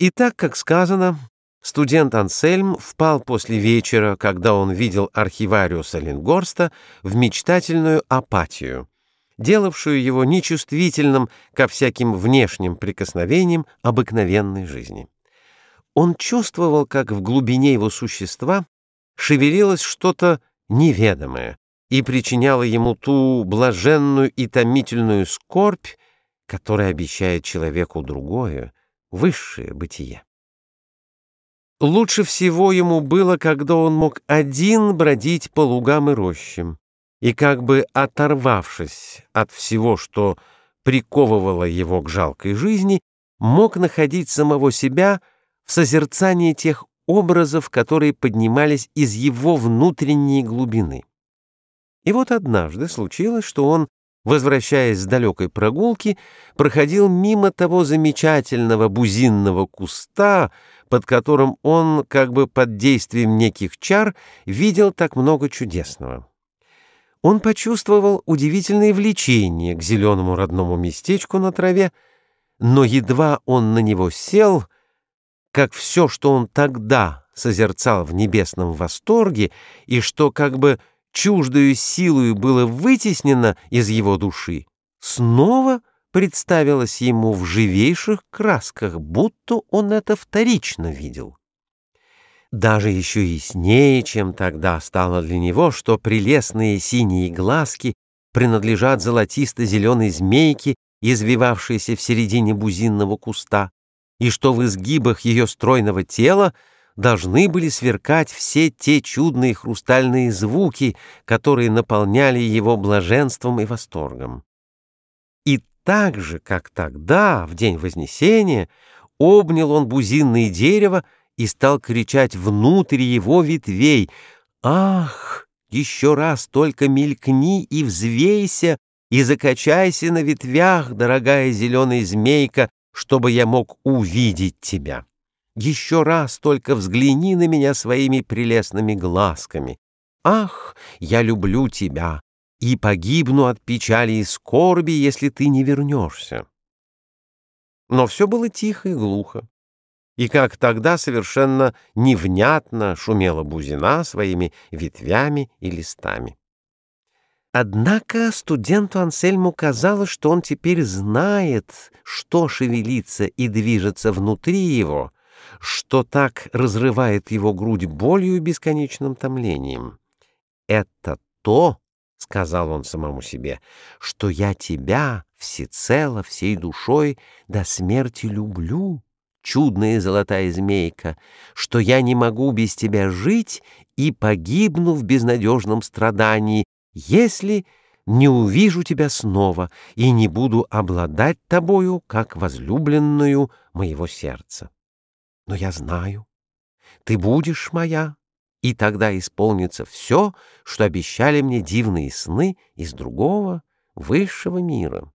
И так, как сказано, студент Ансельм впал после вечера, когда он видел архивариуса Лингорста, в мечтательную апатию, делавшую его нечувствительным ко всяким внешним прикосновениям обыкновенной жизни. Он чувствовал, как в глубине его существа шевелилось что-то неведомое и причиняло ему ту блаженную и томительную скорбь, которая обещает человеку другое, высшее бытие. Лучше всего ему было, когда он мог один бродить по лугам и рощам, и как бы оторвавшись от всего, что приковывало его к жалкой жизни, мог находить самого себя в созерцании тех образов, которые поднимались из его внутренней глубины. И вот однажды случилось, что он возвращаясь с далекой прогулки, проходил мимо того замечательного бузинного куста, под которым он, как бы под действием неких чар, видел так много чудесного. Он почувствовал удивительное влечение к зеленому родному местечку на траве, но едва он на него сел, как все, что он тогда созерцал в небесном восторге и что как бы чуждою силою было вытеснено из его души, снова представилось ему в живейших красках, будто он это вторично видел. Даже еще яснее, чем тогда стало для него, что прелестные синие глазки принадлежат золотисто-зеленой змейке, извивавшейся в середине бузинного куста, и что в изгибах ее стройного тела должны были сверкать все те чудные хрустальные звуки, которые наполняли его блаженством и восторгом. И так же, как тогда, в день Вознесения, обнял он бузинное дерево и стал кричать внутрь его ветвей «Ах, еще раз только мелькни и взвейся, и закачайся на ветвях, дорогая зеленая змейка, чтобы я мог увидеть тебя». Еще раз только взгляни на меня своими прелестными глазками. Ах, я люблю тебя и погибну от печали и скорби, если ты не вернешься. Но все было тихо и глухо. И как тогда совершенно невнятно шумела бузина своими ветвями и листами. Однако студенту Ансельму казалось, что он теперь знает, что шевелится и движется внутри его — что так разрывает его грудь болью и бесконечным томлением. «Это то, — сказал он самому себе, — что я тебя всецело, всей душой до смерти люблю, чудная золотая змейка, что я не могу без тебя жить и погибну в безнадежном страдании, если не увижу тебя снова и не буду обладать тобою, как возлюбленную моего сердца. Но я знаю, ты будешь моя, и тогда исполнится все, что обещали мне дивные сны из другого, высшего мира.